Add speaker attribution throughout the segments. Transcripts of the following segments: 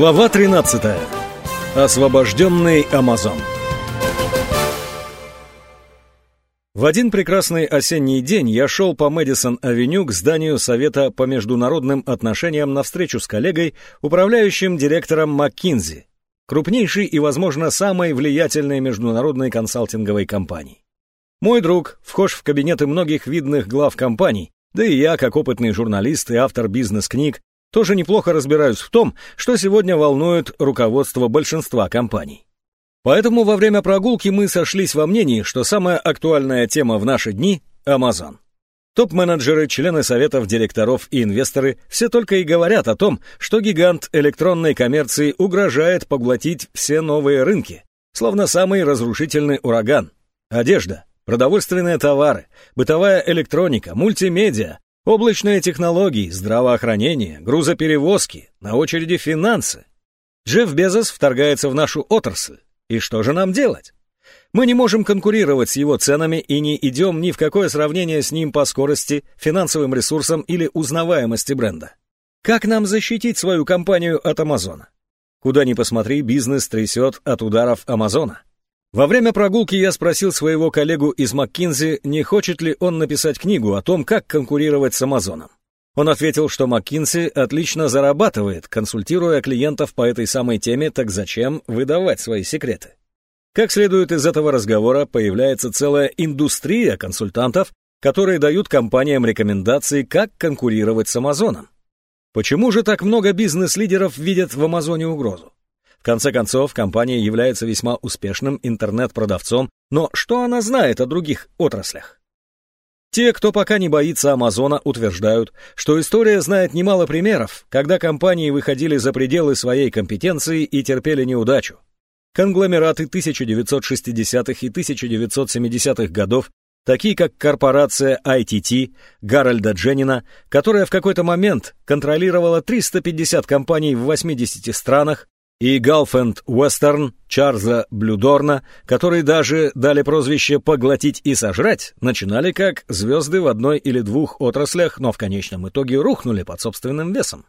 Speaker 1: Глава 13. Освобожденный Амазон. В один прекрасный осенний день я шел по Мэдисон-авеню к зданию Совета по международным отношениям на встречу с коллегой, управляющим директором МcKinsey, крупнейшей и, возможно, самой влиятельной международной консалтинговой компании. Мой друг вхож в кабинеты многих видных глав компаний, да и я, как опытный журналист и автор бизнес-книг, тоже неплохо разбираюсь в том, что сегодня волнует руководство большинства компаний. Поэтому во время прогулки мы сошлись во мнении, что самая актуальная тема в наши дни – Amazon. Топ-менеджеры, члены советов директоров и инвесторы все только и говорят о том, что гигант электронной коммерции угрожает поглотить все новые рынки, словно самый разрушительный ураган. Одежда, продовольственные товары, бытовая электроника, мультимедиа, облачные технологии, здравоохранение, грузоперевозки, на очереди финансы. Джефф Безос вторгается в нашу отрасль. И что же нам делать? Мы не можем конкурировать с его ценами и не идем ни в какое сравнение с ним по скорости, финансовым ресурсам или узнаваемости бренда. Как нам защитить свою компанию от Амазона? Куда ни посмотри, бизнес трясет от ударов Амазона. Во время прогулки я спросил своего коллегу из МакКинзи, не хочет ли он написать книгу о том, как конкурировать с Амазоном. Он ответил, что МакКинзи отлично зарабатывает, консультируя клиентов по этой самой теме, так зачем выдавать свои секреты? Как следует из этого разговора, появляется целая индустрия консультантов, которые дают компаниям рекомендации, как конкурировать с Амазоном. Почему же так много бизнес-лидеров видят в Амазоне угрозу? В конце концов, компания является весьма успешным интернет-продавцом, но что она знает о других отраслях? Те, кто пока не боится Амазона, утверждают, что история знает немало примеров, когда компании выходили за пределы своей компетенции и терпели неудачу. Конгломераты 1960-х и 1970-х годов, такие как корпорация ITT Гарольда Дженнина, которая в какой-то момент контролировала 350 компаний в 80 странах, и Галфенд Уэстерн Чарльза Блюдорна, которые даже дали прозвище «поглотить и сожрать», начинали как звезды в одной или двух отраслях, но в конечном итоге рухнули под собственным весом.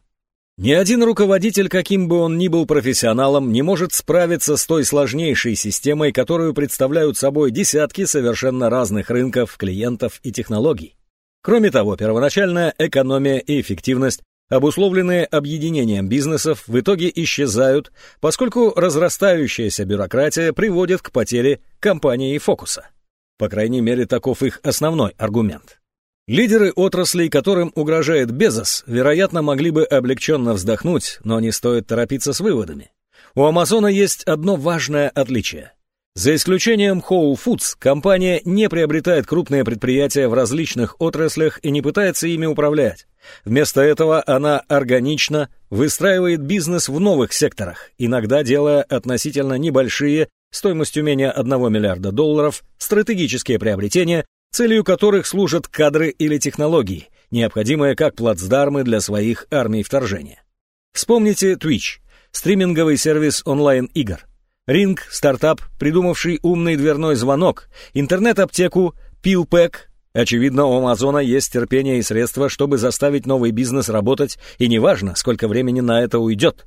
Speaker 1: Ни один руководитель, каким бы он ни был профессионалом, не может справиться с той сложнейшей системой, которую представляют собой десятки совершенно разных рынков, клиентов и технологий. Кроме того, первоначальная экономия и эффективность обусловленные объединением бизнесов, в итоге исчезают, поскольку разрастающаяся бюрократия приводит к потере компании фокуса. По крайней мере, таков их основной аргумент. Лидеры отраслей, которым угрожает Безос, вероятно, могли бы облегченно вздохнуть, но не стоит торопиться с выводами. У Амазона есть одно важное отличие. За исключением Whole Foods, компания не приобретает крупные предприятия в различных отраслях и не пытается ими управлять. Вместо этого она органично выстраивает бизнес в новых секторах, иногда делая относительно небольшие, стоимостью менее 1 миллиарда долларов, стратегические приобретения, целью которых служат кадры или технологии, необходимые как плацдармы для своих армий вторжения. Вспомните Twitch, стриминговый сервис онлайн-игр. Ring — стартап, придумавший умный дверной звонок, интернет-аптеку, пилпэк. Очевидно, у Амазона есть терпение и средства, чтобы заставить новый бизнес работать, и неважно, сколько времени на это уйдет.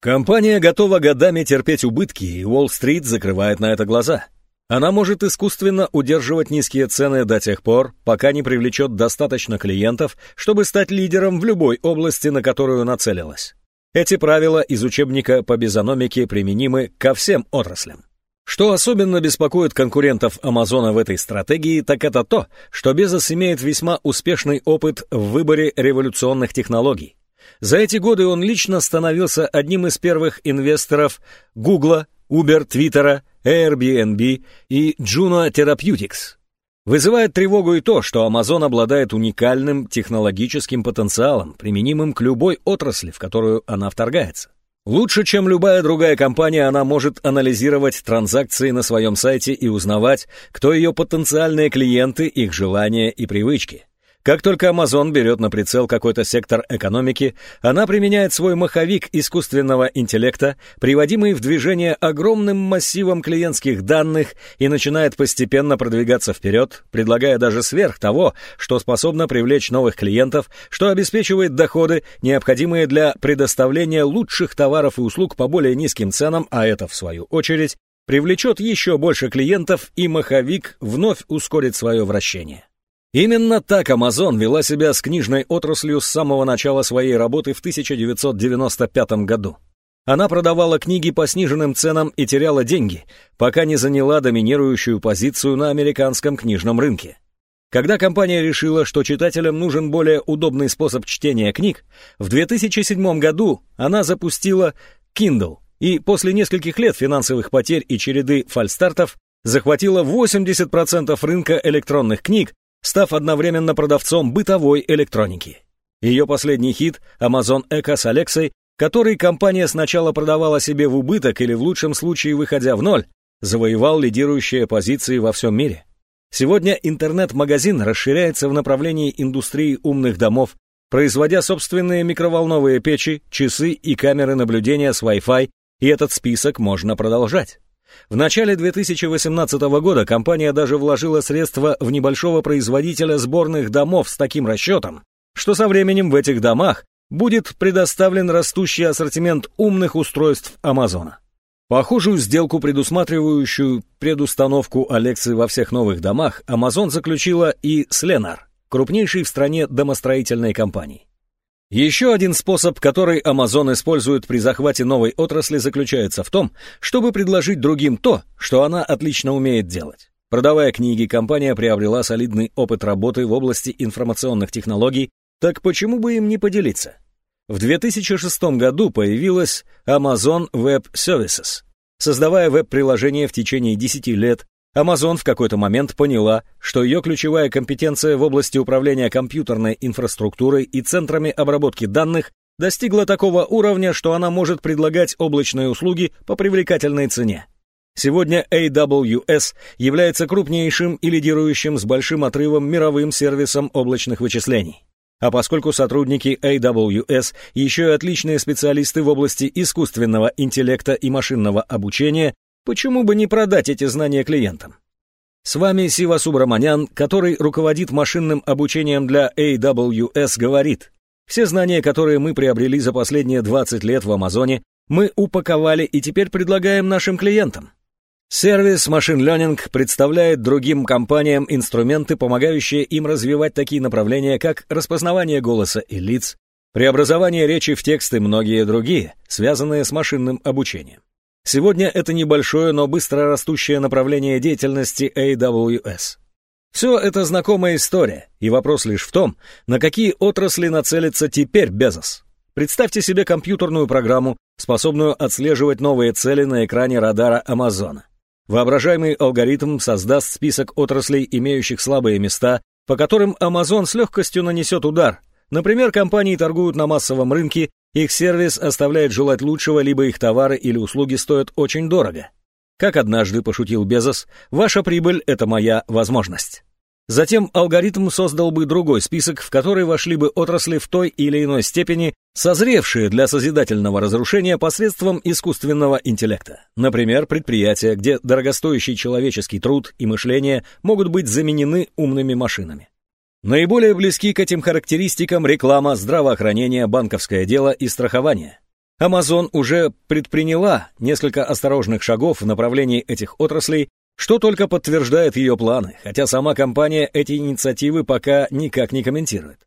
Speaker 1: Компания готова годами терпеть убытки, и Уолл-стрит закрывает на это глаза. Она может искусственно удерживать низкие цены до тех пор, пока не привлечет достаточно клиентов, чтобы стать лидером в любой области, на которую нацелилась. Эти правила из учебника по безономике применимы ко всем отраслям. Что особенно беспокоит конкурентов Амазона в этой стратегии, так это то, что Безос имеет весьма успешный опыт в выборе революционных технологий. За эти годы он лично становился одним из первых инвесторов Google, Uber, Twitter, Airbnb и Juno Therapeutics. Вызывает тревогу и то, что Amazon обладает уникальным технологическим потенциалом, применимым к любой отрасли, в которую она вторгается. Лучше, чем любая другая компания, она может анализировать транзакции на своем сайте и узнавать, кто ее потенциальные клиенты, их желания и привычки. Как только Amazon берет на прицел какой-то сектор экономики, она применяет свой маховик искусственного интеллекта, приводимый в движение огромным массивом клиентских данных и начинает постепенно продвигаться вперед, предлагая даже сверх того, что способно привлечь новых клиентов, что обеспечивает доходы, необходимые для предоставления лучших товаров и услуг по более низким ценам, а это, в свою очередь, привлечет еще больше клиентов и маховик вновь ускорит свое вращение. Именно так Amazon вела себя с книжной отраслью с самого начала своей работы в 1995 году. Она продавала книги по сниженным ценам и теряла деньги, пока не заняла доминирующую позицию на американском книжном рынке. Когда компания решила, что читателям нужен более удобный способ чтения книг, в 2007 году она запустила Kindle и после нескольких лет финансовых потерь и череды фальстартов захватила 80% рынка электронных книг став одновременно продавцом бытовой электроники. Ее последний хит Amazon Echo с Алексой, который компания сначала продавала себе в убыток или в лучшем случае выходя в ноль, завоевал лидирующие позиции во всем мире. Сегодня интернет-магазин расширяется в направлении индустрии умных домов, производя собственные микроволновые печи, часы и камеры наблюдения с Wi-Fi, и этот список можно продолжать. В начале 2018 года компания даже вложила средства в небольшого производителя сборных домов с таким расчетом, что со временем в этих домах будет предоставлен растущий ассортимент умных устройств Амазона. Похожую сделку, предусматривающую предустановку Алексы во всех новых домах, Amazon заключила и с Lennar, крупнейшей в стране домостроительной компанией. Еще один способ, который Amazon использует при захвате новой отрасли, заключается в том, чтобы предложить другим то, что она отлично умеет делать. Продавая книги, компания приобрела солидный опыт работы в области информационных технологий, так почему бы им не поделиться? В 2006 году появилась Amazon Web Services. Создавая веб-приложение в течение 10 лет, Amazon в какой-то момент поняла, что ее ключевая компетенция в области управления компьютерной инфраструктурой и центрами обработки данных достигла такого уровня, что она может предлагать облачные услуги по привлекательной цене. Сегодня AWS является крупнейшим и лидирующим с большим отрывом мировым сервисом облачных вычислений. А поскольку сотрудники AWS еще и отличные специалисты в области искусственного интеллекта и машинного обучения, Почему бы не продать эти знания клиентам? С вами Сива Субраманян, который руководит машинным обучением для AWS, говорит, все знания, которые мы приобрели за последние 20 лет в Амазоне, мы упаковали и теперь предлагаем нашим клиентам. Сервис Machine Learning представляет другим компаниям инструменты, помогающие им развивать такие направления, как распознавание голоса и лиц, преобразование речи в текст и многие другие, связанные с машинным обучением. Сегодня это небольшое, но быстро растущее направление деятельности AWS. Все это знакомая история, и вопрос лишь в том, на какие отрасли нацелится теперь Безос. Представьте себе компьютерную программу, способную отслеживать новые цели на экране радара Амазона. Воображаемый алгоритм создаст список отраслей, имеющих слабые места, по которым Amazon с легкостью нанесет удар. Например, компании торгуют на массовом рынке их сервис оставляет желать лучшего, либо их товары или услуги стоят очень дорого. Как однажды пошутил Безос, ваша прибыль – это моя возможность. Затем алгоритм создал бы другой список, в который вошли бы отрасли в той или иной степени, созревшие для созидательного разрушения посредством искусственного интеллекта. Например, предприятия, где дорогостоящий человеческий труд и мышление могут быть заменены умными машинами. Наиболее близки к этим характеристикам реклама, здравоохранение, банковское дело и страхование. Amazon уже предприняла несколько осторожных шагов в направлении этих отраслей, что только подтверждает ее планы, хотя сама компания эти инициативы пока никак не комментирует.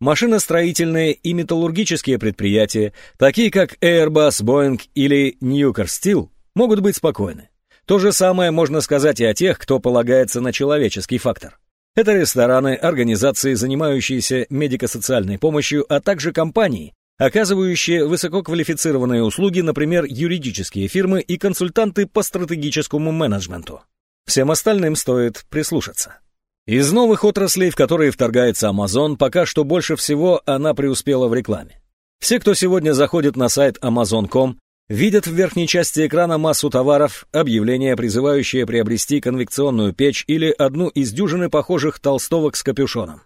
Speaker 1: Машиностроительные и металлургические предприятия, такие как Airbus, Boeing или Newcar Steel, могут быть спокойны. То же самое можно сказать и о тех, кто полагается на человеческий фактор. Это рестораны, организации, занимающиеся медико-социальной помощью, а также компании, оказывающие высококвалифицированные услуги, например, юридические фирмы и консультанты по стратегическому менеджменту. Всем остальным стоит прислушаться. Из новых отраслей, в которые вторгается Amazon, пока что больше всего она преуспела в рекламе. Все, кто сегодня заходит на сайт Amazon.com, видят в верхней части экрана массу товаров, объявления, призывающие приобрести конвекционную печь или одну из дюжины похожих толстовок с капюшоном.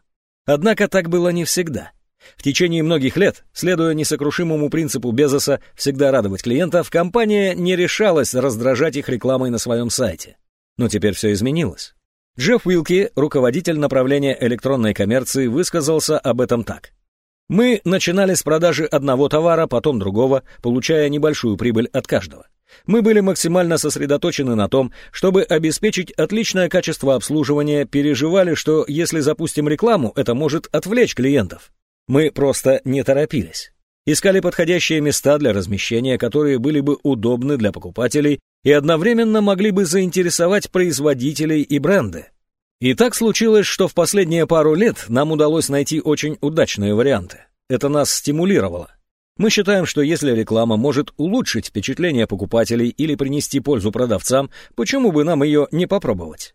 Speaker 1: Однако так было не всегда. В течение многих лет, следуя несокрушимому принципу Безоса всегда радовать клиентов, компания не решалась раздражать их рекламой на своем сайте. Но теперь все изменилось. Джефф Уилки, руководитель направления электронной коммерции, высказался об этом так. «Мы начинали с продажи одного товара, потом другого, получая небольшую прибыль от каждого. Мы были максимально сосредоточены на том, чтобы обеспечить отличное качество обслуживания, переживали, что если запустим рекламу, это может отвлечь клиентов. Мы просто не торопились. Искали подходящие места для размещения, которые были бы удобны для покупателей и одновременно могли бы заинтересовать производителей и бренды. И так случилось, что в последние пару лет нам удалось найти очень удачные варианты. Это нас стимулировало. Мы считаем, что если реклама может улучшить впечатление покупателей или принести пользу продавцам, почему бы нам ее не попробовать?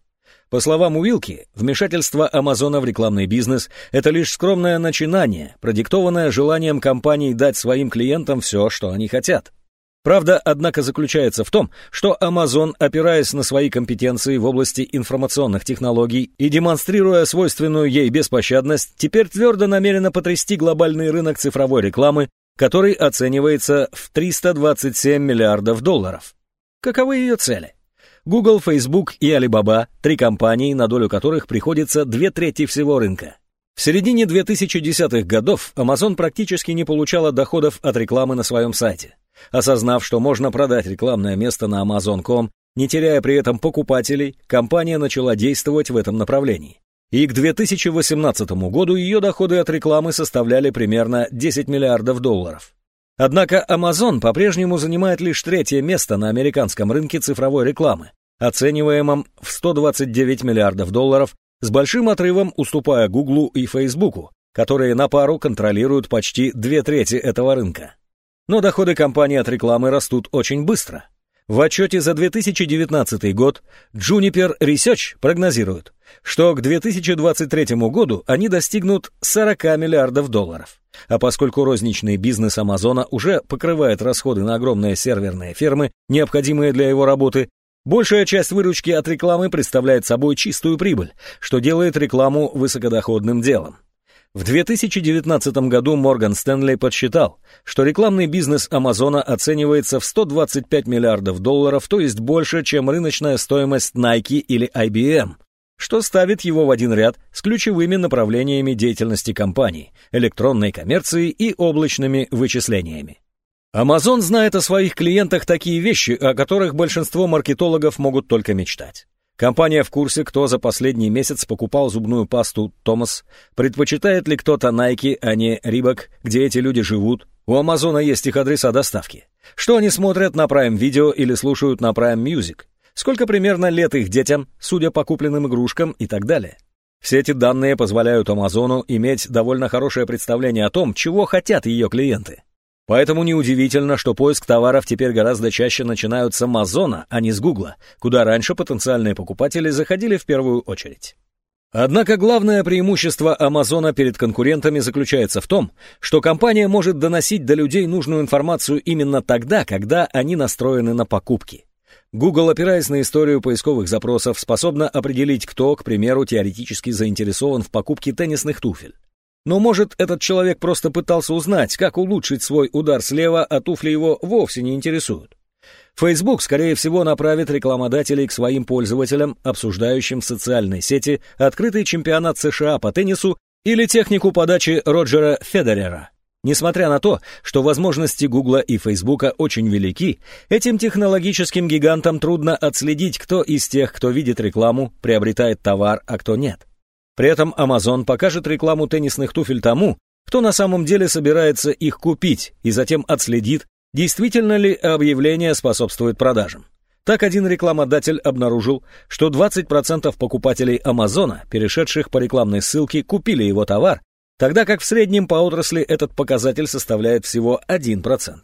Speaker 1: По словам Уилки, вмешательство Амазона в рекламный бизнес – это лишь скромное начинание, продиктованное желанием компаний дать своим клиентам все, что они хотят. Правда, однако, заключается в том, что Amazon, опираясь на свои компетенции в области информационных технологий и демонстрируя свойственную ей беспощадность, теперь твердо намерена потрясти глобальный рынок цифровой рекламы который оценивается в 327 миллиардов долларов. Каковы ее цели? Google, Facebook и Alibaba – три компании, на долю которых приходится две трети всего рынка. В середине 2010-х годов Amazon практически не получала доходов от рекламы на своем сайте. Осознав, что можно продать рекламное место на Amazon.com, не теряя при этом покупателей, компания начала действовать в этом направлении и к 2018 году ее доходы от рекламы составляли примерно 10 миллиардов долларов. Однако Amazon по-прежнему занимает лишь третье место на американском рынке цифровой рекламы, оцениваемом в 129 миллиардов долларов, с большим отрывом уступая Google и Facebook, которые на пару контролируют почти две трети этого рынка. Но доходы компании от рекламы растут очень быстро. В отчете за 2019 год Juniper Research прогнозирует, что к 2023 году они достигнут 40 миллиардов долларов. А поскольку розничный бизнес Амазона уже покрывает расходы на огромные серверные фермы, необходимые для его работы, большая часть выручки от рекламы представляет собой чистую прибыль, что делает рекламу высокодоходным делом. В 2019 году Морган Стэнли подсчитал, что рекламный бизнес Амазона оценивается в 125 миллиардов долларов, то есть больше, чем рыночная стоимость Nike или IBM, что ставит его в один ряд с ключевыми направлениями деятельности компании – электронной коммерции и облачными вычислениями. Amazon знает о своих клиентах такие вещи, о которых большинство маркетологов могут только мечтать. Компания в курсе, кто за последний месяц покупал зубную пасту Томас, предпочитает ли кто-то Nike, а не Reebok, где эти люди живут. У Амазона есть их адреса доставки. Что они смотрят на Prime Video или слушают на Prime Music. Сколько примерно лет их детям, судя по купленным игрушкам и так далее. Все эти данные позволяют Амазону иметь довольно хорошее представление о том, чего хотят ее клиенты. Поэтому неудивительно, что поиск товаров теперь гораздо чаще начинают с Амазона, а не с Гугла, куда раньше потенциальные покупатели заходили в первую очередь. Однако главное преимущество Амазона перед конкурентами заключается в том, что компания может доносить до людей нужную информацию именно тогда, когда они настроены на покупки. Google, опираясь на историю поисковых запросов, способна определить, кто, к примеру, теоретически заинтересован в покупке теннисных туфель. Но, может, этот человек просто пытался узнать, как улучшить свой удар слева, а туфли его вовсе не интересуют. Facebook, скорее всего, направит рекламодателей к своим пользователям, обсуждающим в социальной сети открытый чемпионат США по теннису или технику подачи Роджера Федерера. Несмотря на то, что возможности Гугла и Фейсбука очень велики, этим технологическим гигантам трудно отследить, кто из тех, кто видит рекламу, приобретает товар, а кто нет. При этом Amazon покажет рекламу теннисных туфель тому, кто на самом деле собирается их купить, и затем отследит, действительно ли объявление способствует продажам. Так один рекламодатель обнаружил, что 20% покупателей Амазона, перешедших по рекламной ссылке, купили его товар, тогда как в среднем по отрасли этот показатель составляет всего 1%.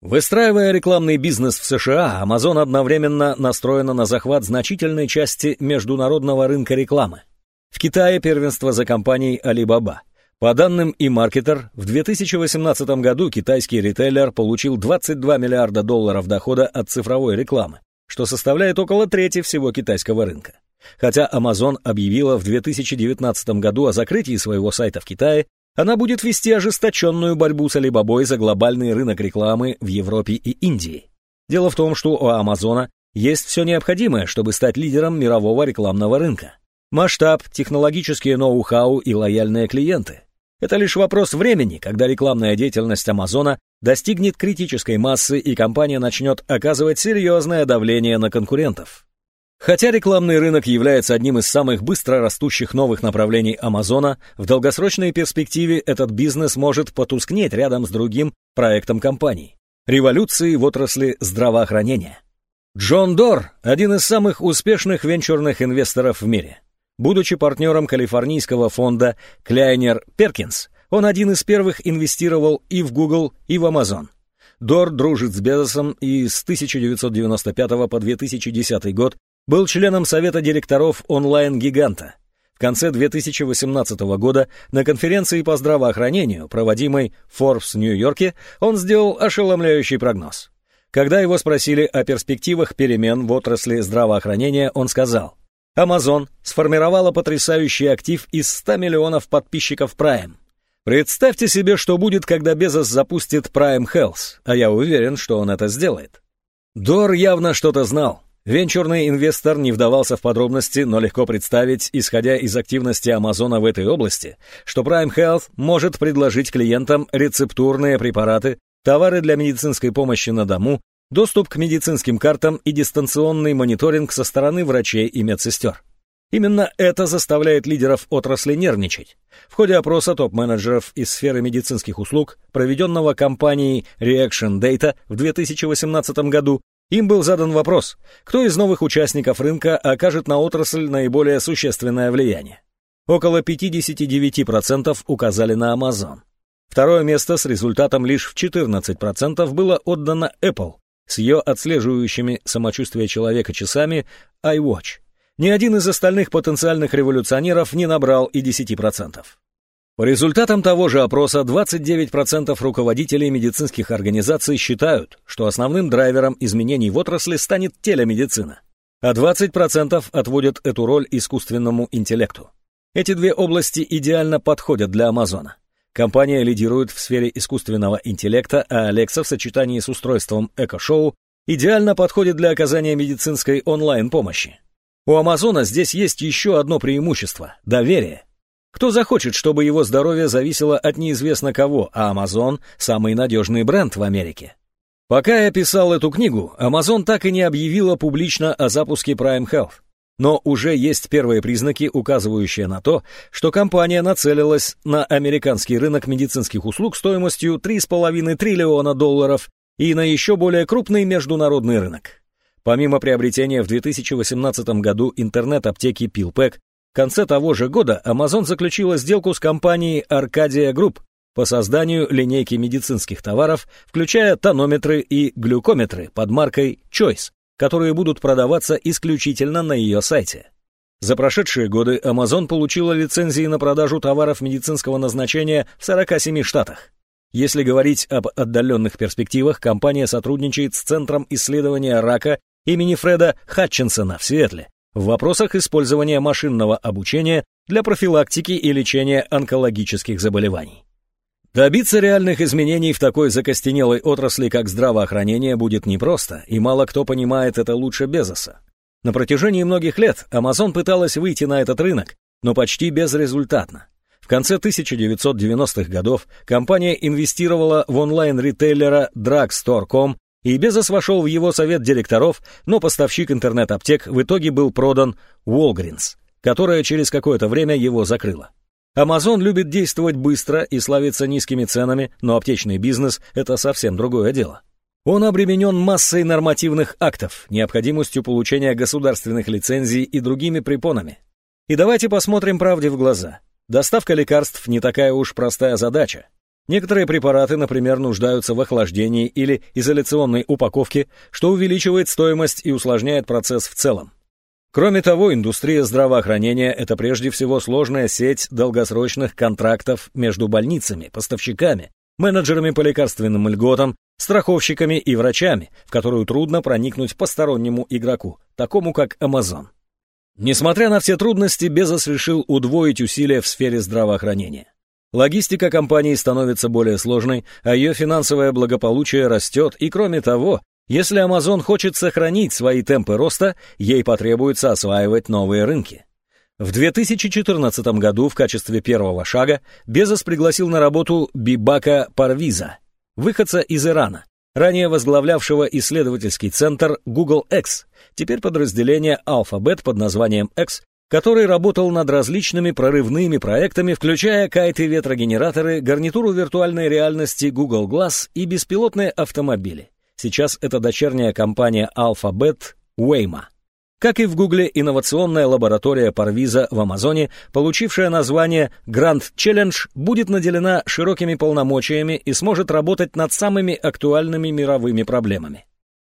Speaker 1: Выстраивая рекламный бизнес в США, Amazon одновременно настроена на захват значительной части международного рынка рекламы. В Китае первенство за компанией Alibaba. По данным eMarketer, в 2018 году китайский ритейлер получил 22 миллиарда долларов дохода от цифровой рекламы, что составляет около трети всего китайского рынка. Хотя Amazon объявила в 2019 году о закрытии своего сайта в Китае, она будет вести ожесточенную борьбу с Alibaba за глобальный рынок рекламы в Европе и Индии. Дело в том, что у Амазона есть все необходимое, чтобы стать лидером мирового рекламного рынка. Масштаб, технологические ноу-хау и лояльные клиенты. Это лишь вопрос времени, когда рекламная деятельность Амазона достигнет критической массы и компания начнет оказывать серьезное давление на конкурентов. Хотя рекламный рынок является одним из самых быстро растущих новых направлений Амазона, в долгосрочной перспективе этот бизнес может потускнеть рядом с другим проектом компании – революцией в отрасли здравоохранения. Джон Дор – один из самых успешных венчурных инвесторов в мире. Будучи партнером калифорнийского фонда Kleiner Perkins, он один из первых инвестировал и в Google, и в Amazon. Дор дружит с Безосом и с 1995 по 2010 год был членом совета директоров онлайн-гиганта. В конце 2018 года на конференции по здравоохранению, проводимой Forbes в Нью-Йорке, он сделал ошеломляющий прогноз. Когда его спросили о перспективах перемен в отрасли здравоохранения, он сказал, Amazon сформировала потрясающий актив из 100 миллионов подписчиков Prime. Представьте себе, что будет, когда Безос запустит Prime Health, а я уверен, что он это сделает. Дор явно что-то знал, Венчурный инвестор не вдавался в подробности, но легко представить, исходя из активности Амазона в этой области, что Prime Health может предложить клиентам рецептурные препараты, товары для медицинской помощи на дому, доступ к медицинским картам и дистанционный мониторинг со стороны врачей и медсестер. Именно это заставляет лидеров отрасли нервничать. В ходе опроса топ-менеджеров из сферы медицинских услуг, проведенного компанией Reaction Data в 2018 году, им был задан вопрос, кто из новых участников рынка окажет на отрасль наиболее существенное влияние. Около 59% указали на Amazon. Второе место с результатом лишь в 14% было отдано Apple с ее отслеживающими самочувствие человека часами iWatch. Ни один из остальных потенциальных революционеров не набрал и 10%. По результатам того же опроса 29% руководителей медицинских организаций считают, что основным драйвером изменений в отрасли станет телемедицина, а 20% отводят эту роль искусственному интеллекту. Эти две области идеально подходят для Амазона. Компания лидирует в сфере искусственного интеллекта, а Alexa в сочетании с устройством Echo идеально подходит для оказания медицинской онлайн-помощи. У Амазона здесь есть еще одно преимущество – доверие – кто захочет, чтобы его здоровье зависело от неизвестно кого, а Amazon – самый надежный бренд в Америке? Пока я писал эту книгу, Amazon так и не объявила публично о запуске Prime Health. Но уже есть первые признаки, указывающие на то, что компания нацелилась на американский рынок медицинских услуг стоимостью 3,5 триллиона долларов и на еще более крупный международный рынок. Помимо приобретения в 2018 году интернет-аптеки PillPack, в конце того же года Amazon заключила сделку с компанией Arcadia Group по созданию линейки медицинских товаров, включая тонометры и глюкометры под маркой Choice, которые будут продаваться исключительно на ее сайте. За прошедшие годы Amazon получила лицензии на продажу товаров медицинского назначения в 47 штатах. Если говорить об отдаленных перспективах, компания сотрудничает с Центром исследования рака имени Фреда Хатчинсона в Сиэтле, в вопросах использования машинного обучения для профилактики и лечения онкологических заболеваний. Добиться реальных изменений в такой закостенелой отрасли, как здравоохранение, будет непросто, и мало кто понимает это лучше Безоса. На протяжении многих лет Amazon пыталась выйти на этот рынок, но почти безрезультатно. В конце 1990-х годов компания инвестировала в онлайн-ритейлера Drugstore.com и Безос вошел в его совет директоров, но поставщик интернет-аптек в итоге был продан Walgreens, которая через какое-то время его закрыла. Amazon любит действовать быстро и славится низкими ценами, но аптечный бизнес – это совсем другое дело. Он обременен массой нормативных актов, необходимостью получения государственных лицензий и другими препонами. И давайте посмотрим правде в глаза. Доставка лекарств не такая уж простая задача. Некоторые препараты, например, нуждаются в охлаждении или изоляционной упаковке, что увеличивает стоимость и усложняет процесс в целом. Кроме того, индустрия здравоохранения – это прежде всего сложная сеть долгосрочных контрактов между больницами, поставщиками, менеджерами по лекарственным льготам, страховщиками и врачами, в которую трудно проникнуть постороннему игроку, такому как Amazon. Несмотря на все трудности, Безос решил удвоить усилия в сфере здравоохранения. Логистика компании становится более сложной, а ее финансовое благополучие растет, и кроме того, если Amazon хочет сохранить свои темпы роста, ей потребуется осваивать новые рынки. В 2014 году в качестве первого шага Безос пригласил на работу Бибака Парвиза, выходца из Ирана, ранее возглавлявшего исследовательский центр Google X, теперь подразделение Alphabet под названием X, который работал над различными прорывными проектами, включая кайты-ветрогенераторы, гарнитуру виртуальной реальности Google Glass и беспилотные автомобили. Сейчас это дочерняя компания Alphabet Waymo. Как и в Гугле, инновационная лаборатория Парвиза в Амазоне, получившая название Grand Challenge, будет наделена широкими полномочиями и сможет работать над самыми актуальными мировыми проблемами.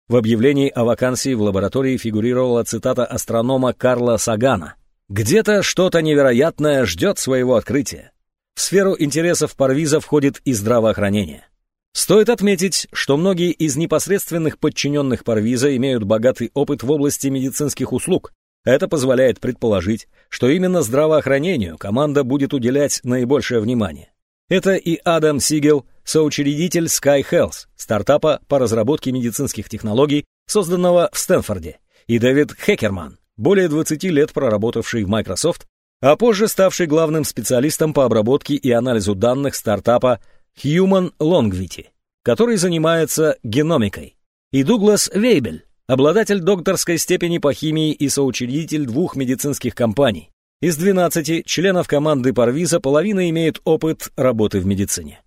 Speaker 1: В объявлении о вакансии в лаборатории фигурировала цитата астронома Карла Сагана. «Где-то что-то невероятное ждет своего открытия». В сферу интересов Парвиза входит и здравоохранение. Стоит отметить, что многие из непосредственных подчиненных Парвиза имеют богатый опыт в области медицинских услуг. Это позволяет предположить, что именно здравоохранению команда будет уделять наибольшее внимание. Это и Адам Сигел, соучредитель Sky Health, стартапа по разработке медицинских технологий, созданного в Стэнфорде, и Дэвид Хекерман, более 20 лет проработавший в Microsoft, а позже ставший главным специалистом по обработке и анализу данных стартапа Human Longevity, который занимается геномикой, и Дуглас Вейбель, обладатель докторской степени по химии и соучредитель двух медицинских компаний. Из 12 членов команды Парвиза половина имеет опыт работы в медицине.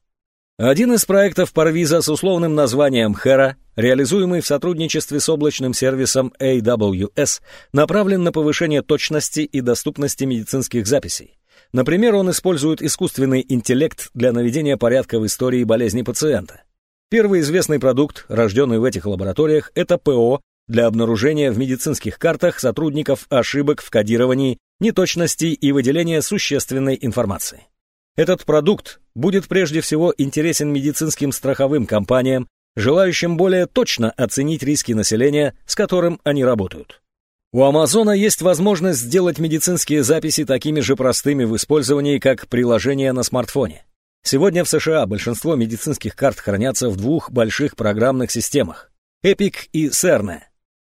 Speaker 1: Один из проектов Парвиза с условным названием Hera, реализуемый в сотрудничестве с облачным сервисом AWS, направлен на повышение точности и доступности медицинских записей. Например, он использует искусственный интеллект для наведения порядка в истории болезни пациента. Первый известный продукт, рожденный в этих лабораториях, это ПО для обнаружения в медицинских картах сотрудников ошибок в кодировании, неточностей и выделения существенной информации. Этот продукт будет прежде всего интересен медицинским страховым компаниям, желающим более точно оценить риски населения, с которым они работают. У Амазона есть возможность сделать медицинские записи такими же простыми в использовании, как приложение на смартфоне. Сегодня в США большинство медицинских карт хранятся в двух больших программных системах – Epic и Cerner.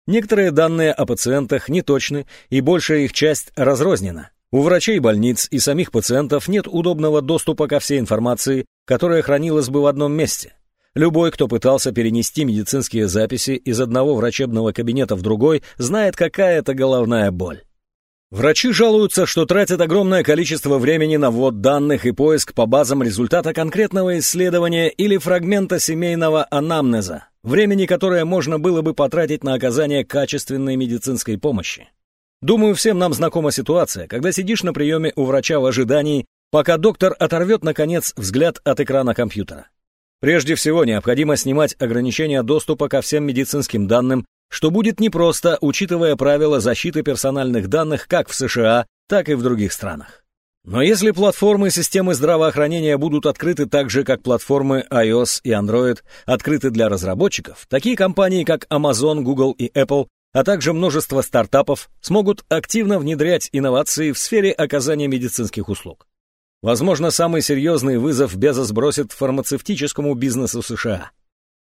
Speaker 1: Некоторые данные о пациентах неточны, и большая их часть разрознена. У врачей больниц и самих пациентов нет удобного доступа ко всей информации, которая хранилась бы в одном месте. Любой, кто пытался перенести медицинские записи из одного врачебного кабинета в другой, знает, какая это головная боль. Врачи жалуются, что тратят огромное количество времени на ввод данных и поиск по базам результата конкретного исследования или фрагмента семейного анамнеза, времени, которое можно было бы потратить на оказание качественной медицинской помощи. Думаю, всем нам знакома ситуация, когда сидишь на приеме у врача в ожидании, пока доктор оторвет, наконец, взгляд от экрана компьютера. Прежде всего, необходимо снимать ограничения доступа ко всем медицинским данным, что будет непросто, учитывая правила защиты персональных данных как в США, так и в других странах. Но если платформы системы здравоохранения будут открыты так же, как платформы iOS и Android открыты для разработчиков, такие компании, как Amazon, Google и Apple, а также множество стартапов смогут активно внедрять инновации в сфере оказания медицинских услуг. Возможно, самый серьезный вызов Безос бросит фармацевтическому бизнесу США.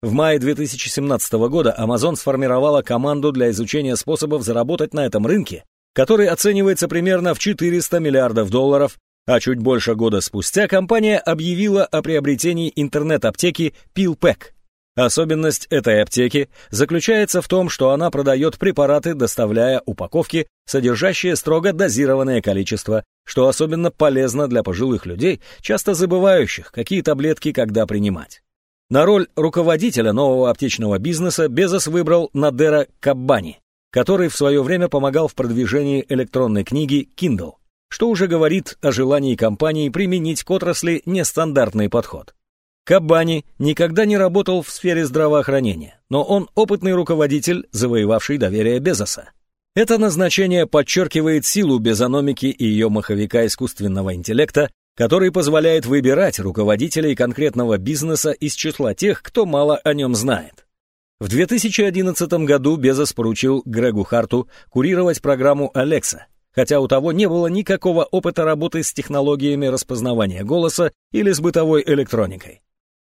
Speaker 1: В мае 2017 года Amazon сформировала команду для изучения способов заработать на этом рынке, который оценивается примерно в 400 миллиардов долларов, а чуть больше года спустя компания объявила о приобретении интернет-аптеки PillPack. Особенность этой аптеки заключается в том, что она продает препараты, доставляя упаковки, содержащие строго дозированное количество, что особенно полезно для пожилых людей, часто забывающих, какие таблетки когда принимать. На роль руководителя нового аптечного бизнеса Безос выбрал Надера Каббани, который в свое время помогал в продвижении электронной книги Kindle, что уже говорит о желании компании применить к отрасли нестандартный подход. Кабани никогда не работал в сфере здравоохранения, но он опытный руководитель, завоевавший доверие Безоса. Это назначение подчеркивает силу безономики и ее маховика искусственного интеллекта, который позволяет выбирать руководителей конкретного бизнеса из числа тех, кто мало о нем знает. В 2011 году Безос поручил Грегу Харту курировать программу Alexa, хотя у того не было никакого опыта работы с технологиями распознавания голоса или с бытовой электроникой.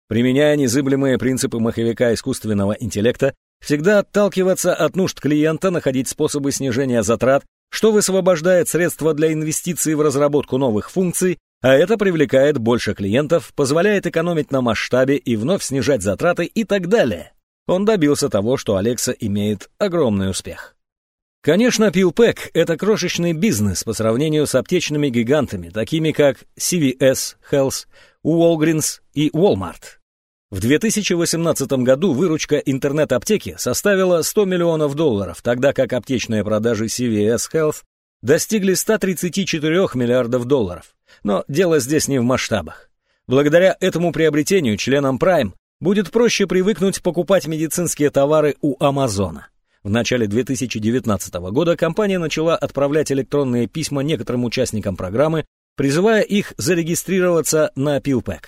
Speaker 1: Применяя незыблемые принципы маховика искусственного интеллекта, всегда отталкиваться от нужд клиента, находить способы снижения затрат, что высвобождает средства для инвестиций в разработку новых функций, а это привлекает больше клиентов, позволяет экономить на масштабе и вновь снижать затраты и так далее. Он добился того, что Алекса имеет огромный успех. Конечно, PillPack — это крошечный бизнес по сравнению с аптечными гигантами, такими как CVS Health, Walgreens и Walmart. В 2018 году выручка интернет-аптеки составила 100 миллионов долларов, тогда как аптечные продажи CVS Health достигли 134 миллиардов долларов. Но дело здесь не в масштабах. Благодаря этому приобретению членам Prime будет проще привыкнуть покупать медицинские товары у Амазона. В начале 2019 года компания начала отправлять электронные письма некоторым участникам программы, призывая их зарегистрироваться на PillPack.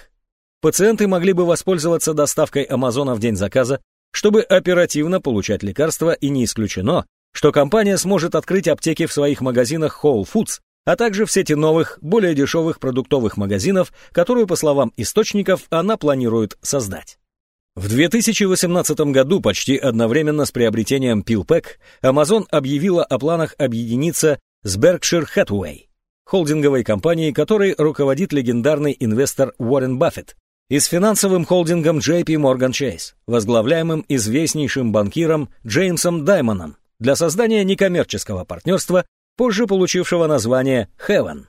Speaker 1: Пациенты могли бы воспользоваться доставкой Амазона в день заказа, чтобы оперативно получать лекарства, и не исключено, что компания сможет открыть аптеки в своих магазинах Whole Foods, а также в сети новых, более дешевых продуктовых магазинов, которую, по словам источников, она планирует создать. В 2018 году, почти одновременно с приобретением PillPack, Amazon объявила о планах объединиться с Berkshire Hathaway, холдинговой компанией, которой руководит легендарный инвестор Уоррен Баффет, и с финансовым холдингом JP Morgan Chase, возглавляемым известнейшим банкиром Джеймсом Даймоном, для создания некоммерческого партнерства, позже получившего название Heaven.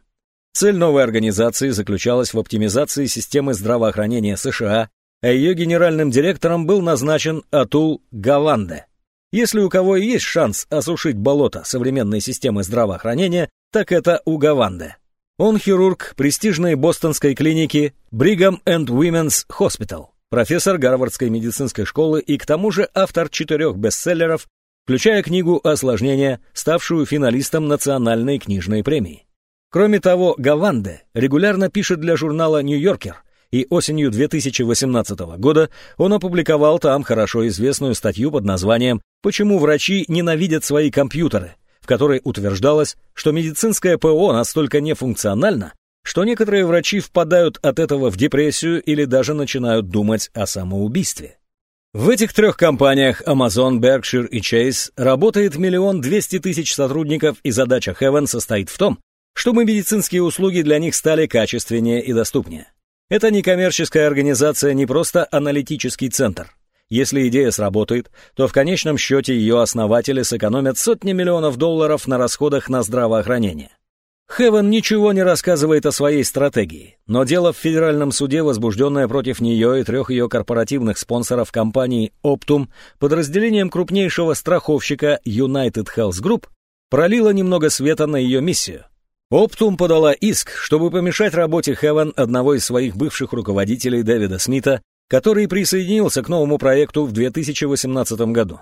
Speaker 1: Цель новой организации заключалась в оптимизации системы здравоохранения США, а ее генеральным директором был назначен Атул Гаванде. Если у кого и есть шанс осушить болото современной системы здравоохранения, так это у Гаванде. Он хирург престижной бостонской клиники Brigham and Women's Hospital, профессор Гарвардской медицинской школы и к тому же автор четырех бестселлеров включая книгу «Осложнения», ставшую финалистом Национальной книжной премии. Кроме того, Гаванде регулярно пишет для журнала «Нью-Йоркер», и осенью 2018 года он опубликовал там хорошо известную статью под названием «Почему врачи ненавидят свои компьютеры», в которой утверждалось, что медицинское ПО настолько нефункционально, что некоторые врачи впадают от этого в депрессию или даже начинают думать о самоубийстве. В этих трех компаниях Amazon, Berkshire и Chase работает миллион двести тысяч сотрудников, и задача Heaven состоит в том, чтобы медицинские услуги для них стали качественнее и доступнее. Это некоммерческая организация, не просто аналитический центр. Если идея сработает, то в конечном счете ее основатели сэкономят сотни миллионов долларов на расходах на здравоохранение. Хевен ничего не рассказывает о своей стратегии, но дело в федеральном суде, возбужденное против нее и трех ее корпоративных спонсоров компании Optum, подразделением крупнейшего страховщика United Health Group, пролило немного света на ее миссию. Optum подала иск, чтобы помешать работе Хевен одного из своих бывших руководителей Дэвида Смита, который присоединился к новому проекту в 2018 году.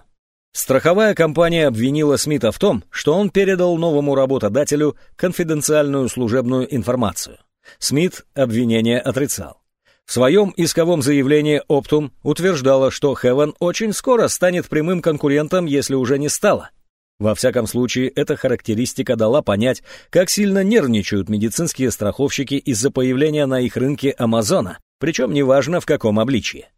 Speaker 1: Страховая компания обвинила Смита в том, что он передал новому работодателю конфиденциальную служебную информацию. Смит обвинение отрицал. В своем исковом заявлении Оптум утверждала, что Хевен очень скоро станет прямым конкурентом, если уже не стала. Во всяком случае, эта характеристика дала понять, как сильно нервничают медицинские страховщики из-за появления на их рынке Амазона, причем неважно в каком обличье.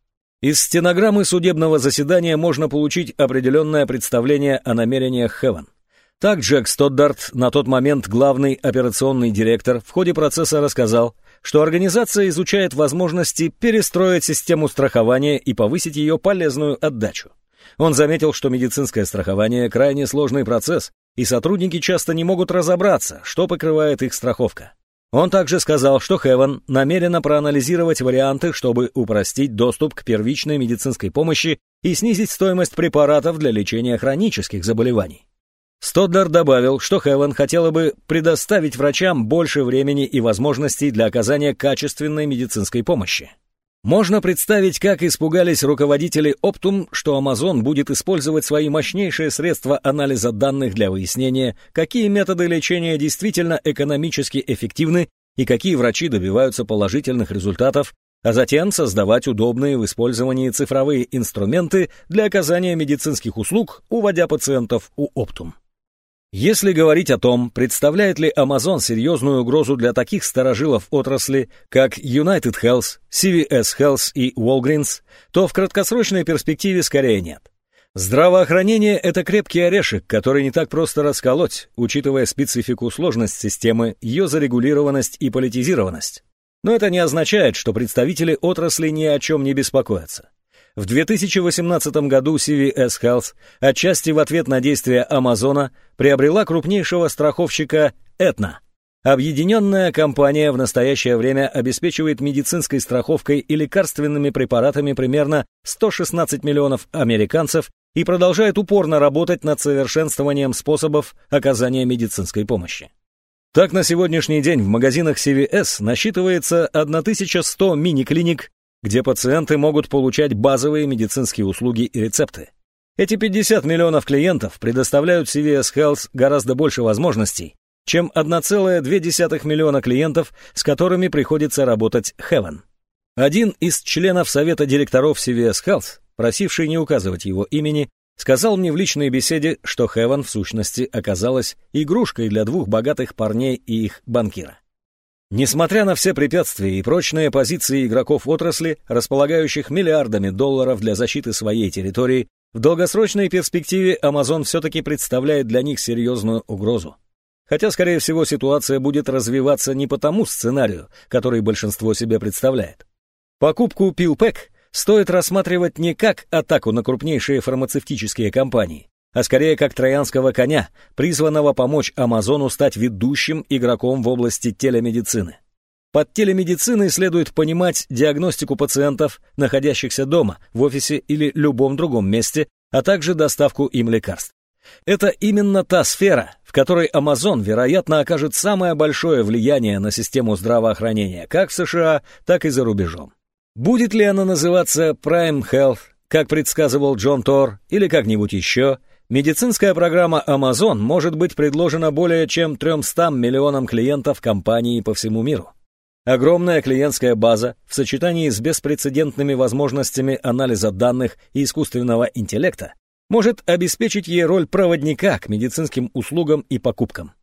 Speaker 1: Из стенограммы судебного заседания можно получить определенное представление о намерениях Хевен. Так Джек Стоддарт, на тот момент главный операционный директор, в ходе процесса рассказал, что организация изучает возможности перестроить систему страхования и повысить ее полезную отдачу. Он заметил, что медицинское страхование – крайне сложный процесс, и сотрудники часто не могут разобраться, что покрывает их страховка. Он также сказал, что Хевен намерена проанализировать варианты, чтобы упростить доступ к первичной медицинской помощи и снизить стоимость препаратов для лечения хронических заболеваний. Стоддар добавил, что Хевен хотела бы предоставить врачам больше времени и возможностей для оказания качественной медицинской помощи. Можно представить, как испугались руководители Optum, что Amazon будет использовать свои мощнейшие средства анализа данных для выяснения, какие методы лечения действительно экономически эффективны и какие врачи добиваются положительных результатов, а затем создавать удобные в использовании цифровые инструменты для оказания медицинских услуг, уводя пациентов у Optum. Если говорить о том, представляет ли Amazon серьезную угрозу для таких сторожилов отрасли, как United Health, CVS Health и Walgreens, то в краткосрочной перспективе скорее нет. Здравоохранение – это крепкий орешек, который не так просто расколоть, учитывая специфику сложность системы, ее зарегулированность и политизированность. Но это не означает, что представители отрасли ни о чем не беспокоятся. В 2018 году CVS Health, отчасти в ответ на действия Амазона, приобрела крупнейшего страховщика Aetna. Объединенная компания в настоящее время обеспечивает медицинской страховкой и лекарственными препаратами примерно 116 миллионов американцев и продолжает упорно работать над совершенствованием способов оказания медицинской помощи. Так, на сегодняшний день в магазинах CVS насчитывается 1100 мини-клиник где пациенты могут получать базовые медицинские услуги и рецепты. Эти 50 миллионов клиентов предоставляют CVS Health гораздо больше возможностей, чем 1,2 миллиона клиентов, с которыми приходится работать Heaven. Один из членов совета директоров CVS Health, просивший не указывать его имени, сказал мне в личной беседе, что Heaven в сущности оказалась игрушкой для двух богатых парней и их банкира. Несмотря на все препятствия и прочные позиции игроков отрасли, располагающих миллиардами долларов для защиты своей территории, в долгосрочной перспективе Amazon все-таки представляет для них серьезную угрозу. Хотя, скорее всего, ситуация будет развиваться не по тому сценарию, который большинство себе представляет. Покупку PillPack стоит рассматривать не как атаку на крупнейшие фармацевтические компании, а скорее как троянского коня, призванного помочь Амазону стать ведущим игроком в области телемедицины. Под телемедициной следует понимать диагностику пациентов, находящихся дома, в офисе или любом другом месте, а также доставку им лекарств. Это именно та сфера, в которой Amazon, вероятно, окажет самое большое влияние на систему здравоохранения как в США, так и за рубежом. Будет ли она называться Prime Health, как предсказывал Джон Тор, или как-нибудь еще – Медицинская программа Amazon может быть предложена более чем 300 миллионам клиентов компании по всему миру. Огромная клиентская база в сочетании с беспрецедентными возможностями анализа данных и искусственного интеллекта может обеспечить ей роль проводника к медицинским услугам и покупкам.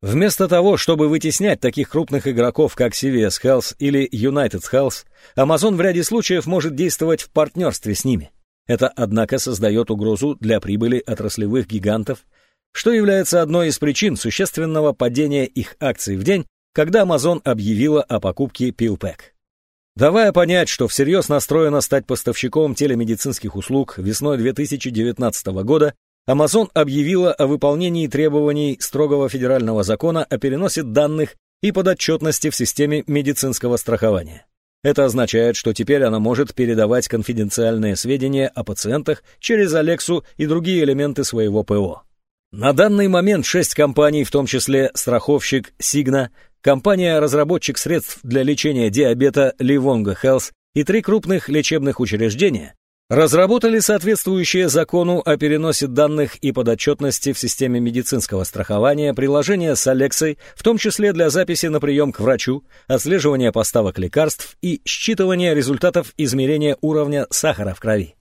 Speaker 1: Вместо того, чтобы вытеснять таких крупных игроков, как CVS Health или United Health, Amazon в ряде случаев может действовать в партнерстве с ними – это, однако, создает угрозу для прибыли отраслевых гигантов, что является одной из причин существенного падения их акций в день, когда Amazon объявила о покупке PillPack. Давая понять, что всерьез настроена стать поставщиком телемедицинских услуг весной 2019 года, Amazon объявила о выполнении требований строгого федерального закона о переносе данных и подотчетности в системе медицинского страхования. Это означает, что теперь она может передавать конфиденциальные сведения о пациентах через Алексу и другие элементы своего ПО. На данный момент шесть компаний, в том числе страховщик Signa, компания-разработчик средств для лечения диабета Livongo Health и три крупных лечебных учреждения разработали соответствующее закону о переносе данных и подотчетности в системе медицинского страхования приложение с Алексой, в том числе для записи на прием к врачу, отслеживания поставок лекарств и считывания результатов измерения уровня сахара в крови.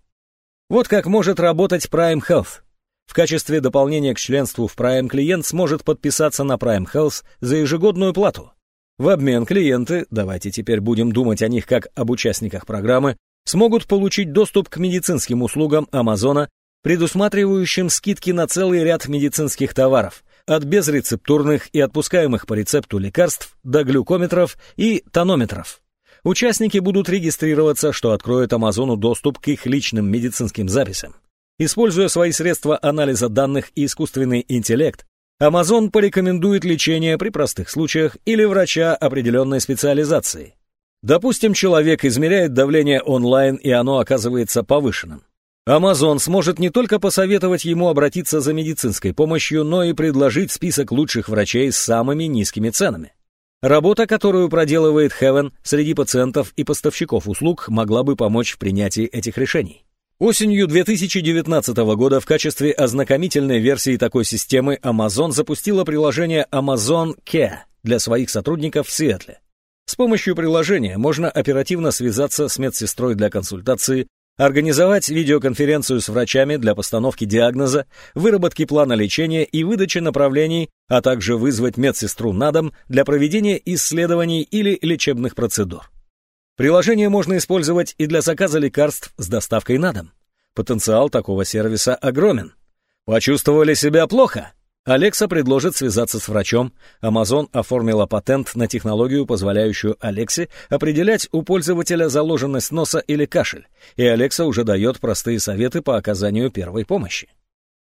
Speaker 1: Вот как может работать Prime Health. В качестве дополнения к членству в Prime клиент сможет подписаться на Prime Health за ежегодную плату. В обмен клиенты, давайте теперь будем думать о них как об участниках программы, смогут получить доступ к медицинским услугам Амазона, предусматривающим скидки на целый ряд медицинских товаров, от безрецептурных и отпускаемых по рецепту лекарств до глюкометров и тонометров. Участники будут регистрироваться, что откроет Амазону доступ к их личным медицинским записям. Используя свои средства анализа данных и искусственный интеллект, Amazon порекомендует лечение при простых случаях или врача определенной специализации. Допустим, человек измеряет давление онлайн, и оно оказывается повышенным. Amazon сможет не только посоветовать ему обратиться за медицинской помощью, но и предложить список лучших врачей с самыми низкими ценами. Работа, которую проделывает Heaven среди пациентов и поставщиков услуг, могла бы помочь в принятии этих решений. Осенью 2019 года в качестве ознакомительной версии такой системы Amazon запустила приложение Amazon Care для своих сотрудников в Сиэтле. С помощью приложения можно оперативно связаться с медсестрой для консультации, организовать видеоконференцию с врачами для постановки диагноза, выработки плана лечения и выдачи направлений, а также вызвать медсестру на дом для проведения исследований или лечебных процедур. Приложение можно использовать и для заказа лекарств с доставкой на дом. Потенциал такого сервиса огромен. Почувствовали себя плохо? Алекса предложит связаться с врачом. Amazon оформила патент на технологию, позволяющую Алексе определять у пользователя заложенность носа или кашель, и Алекса уже дает простые советы по оказанию первой помощи.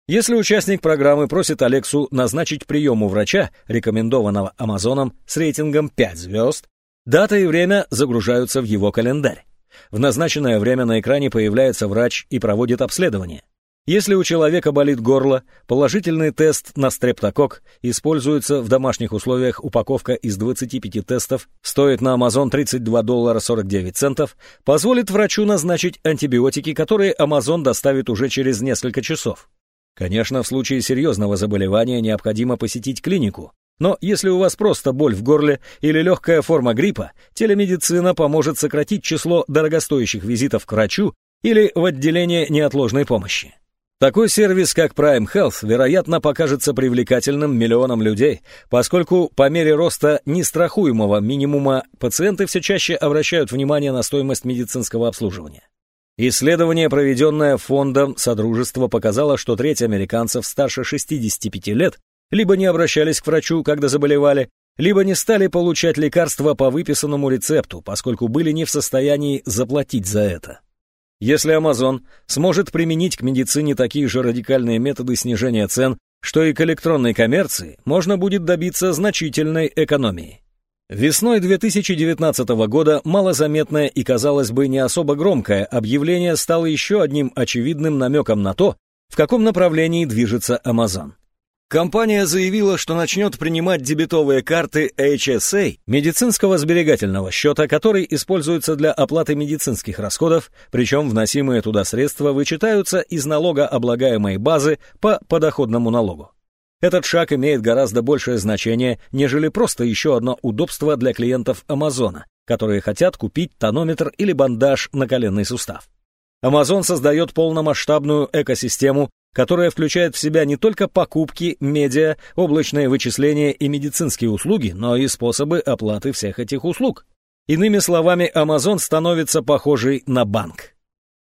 Speaker 1: Если участник программы просит Алексу назначить прием у врача, рекомендованного Амазоном с рейтингом 5 звезд, дата и время загружаются в его календарь. В назначенное время на экране появляется врач и проводит обследование. Если у человека болит горло, положительный тест на стрептокок используется в домашних условиях упаковка из 25 тестов, стоит на Amazon 32 доллара 49 центов, позволит врачу назначить антибиотики, которые Amazon доставит уже через несколько часов. Конечно, в случае серьезного заболевания необходимо посетить клинику, но если у вас просто боль в горле или легкая форма гриппа, телемедицина поможет сократить число дорогостоящих визитов к врачу или в отделение неотложной помощи. Такой сервис, как Prime Health, вероятно, покажется привлекательным миллионам людей, поскольку по мере роста нестрахуемого минимума пациенты все чаще обращают внимание на стоимость медицинского обслуживания. Исследование, проведенное фондом Содружества, показало, что треть американцев старше 65 лет либо не обращались к врачу, когда заболевали, либо не стали получать лекарства по выписанному рецепту, поскольку были не в состоянии заплатить за это. Если Amazon сможет применить к медицине такие же радикальные методы снижения цен, что и к электронной коммерции, можно будет добиться значительной экономии. Весной 2019 года малозаметное и, казалось бы, не особо громкое объявление стало еще одним очевидным намеком на то, в каком направлении движется Amazon. Компания заявила, что начнет принимать дебетовые карты HSA, медицинского сберегательного счета, который используется для оплаты медицинских расходов, причем вносимые туда средства вычитаются из налогооблагаемой базы по подоходному налогу. Этот шаг имеет гораздо большее значение, нежели просто еще одно удобство для клиентов Амазона, которые хотят купить тонометр или бандаж на коленный сустав. Amazon создает полномасштабную экосистему, которая включает в себя не только покупки, медиа, облачные вычисления и медицинские услуги, но и способы оплаты всех этих услуг. Иными словами, Amazon становится похожей на банк.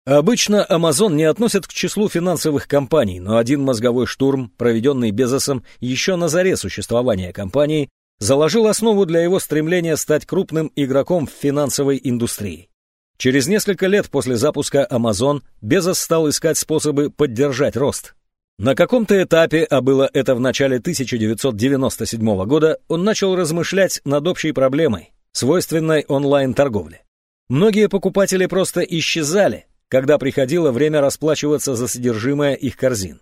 Speaker 1: Обычно Amazon не относят к числу финансовых компаний, но один мозговой штурм, проведенный Безосом еще на заре существования компании, заложил основу для его стремления стать крупным игроком в финансовой индустрии. Через несколько лет после запуска Amazon Безос стал искать способы поддержать рост. На каком-то этапе, а было это в начале 1997 года, он начал размышлять над общей проблемой, свойственной онлайн-торговле. Многие покупатели просто исчезали, когда приходило время расплачиваться за содержимое их корзин.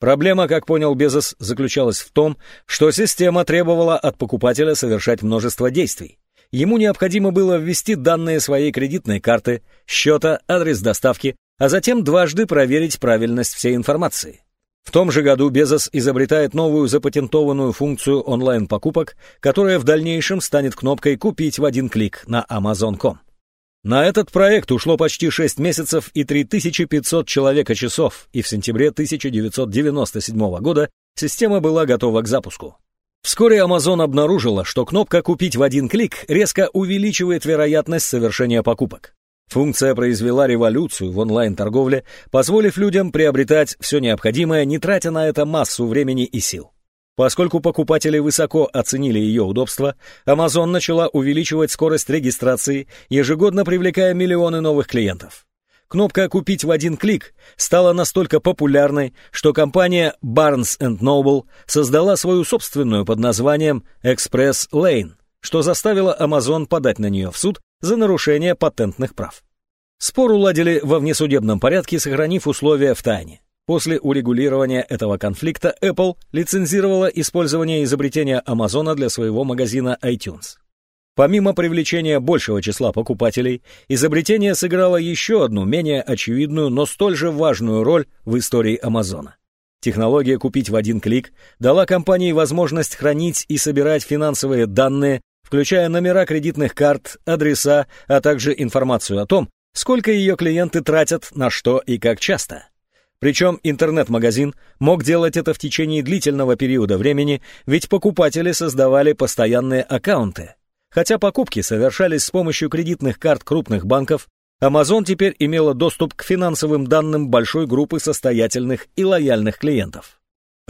Speaker 1: Проблема, как понял Безос, заключалась в том, что система требовала от покупателя совершать множество действий. Ему необходимо было ввести данные своей кредитной карты, счета, адрес доставки, а затем дважды проверить правильность всей информации. В том же году Безос изобретает новую запатентованную функцию онлайн-покупок, которая в дальнейшем станет кнопкой «Купить в один клик» на Amazon.com. На этот проект ушло почти 6 месяцев и 3500 человека-часов, и в сентябре 1997 года система была готова к запуску. Вскоре Amazon обнаружила, что кнопка «Купить в один клик» резко увеличивает вероятность совершения покупок. Функция произвела революцию в онлайн-торговле, позволив людям приобретать все необходимое, не тратя на это массу времени и сил. Поскольку покупатели высоко оценили ее удобство, Amazon начала увеличивать скорость регистрации, ежегодно привлекая миллионы новых клиентов. Кнопка «Купить в один клик» стала настолько популярной, что компания Barnes Noble создала свою собственную под названием Express Lane, что заставило Amazon подать на нее в суд за нарушение патентных прав. Спор уладили во внесудебном порядке, сохранив условия в тайне. После урегулирования этого конфликта Apple лицензировала использование изобретения Amazon для своего магазина iTunes. Помимо привлечения большего числа покупателей, изобретение сыграло еще одну менее очевидную, но столь же важную роль в истории Амазона. Технология «Купить в один клик» дала компании возможность хранить и собирать финансовые данные, включая номера кредитных карт, адреса, а также информацию о том, сколько ее клиенты тратят на что и как часто. Причем интернет-магазин мог делать это в течение длительного периода времени, ведь покупатели создавали постоянные аккаунты. Хотя покупки совершались с помощью кредитных карт крупных банков, Amazon теперь имела доступ к финансовым данным большой группы состоятельных и лояльных клиентов.